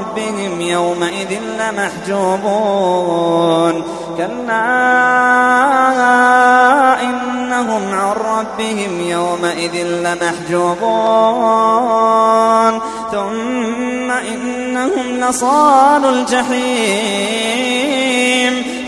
ربهم يومئذ لمحجوبون. كلا إنهم عن ربهم يومئذ لمحجوبون. ثم إنهم لصال الجحيم.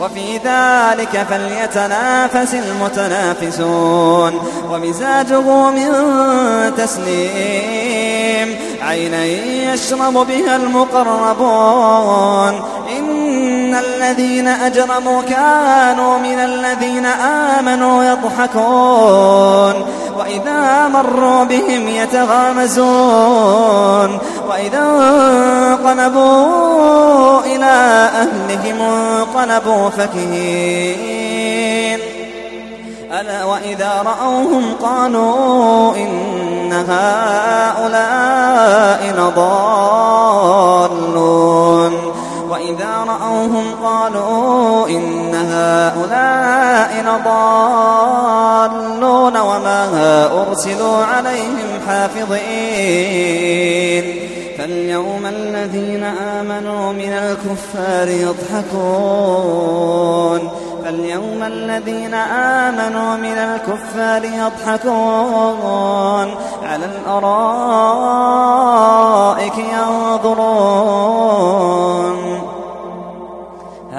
وفي ذلك فليتنافس المتنافسون. ومزاجه من تسليم عينا يشرب بها المقربون. إن الذين أجرموا كانوا من الذين آمنوا يضحكون وإذا مروا بهم يتغامزون وإذا انقلبوا إلى أهلهم انقلبوا فكهين ألا وإذا رأوهم قالوا إن هؤلاء لضالون هؤلاء لضالون وما أرسلوا عليهم حافظين. فاليوم الذين آمنوا من الكفار يضحكون. فاليوم الذين آمنوا من الكفار يضحكون. على الأرائك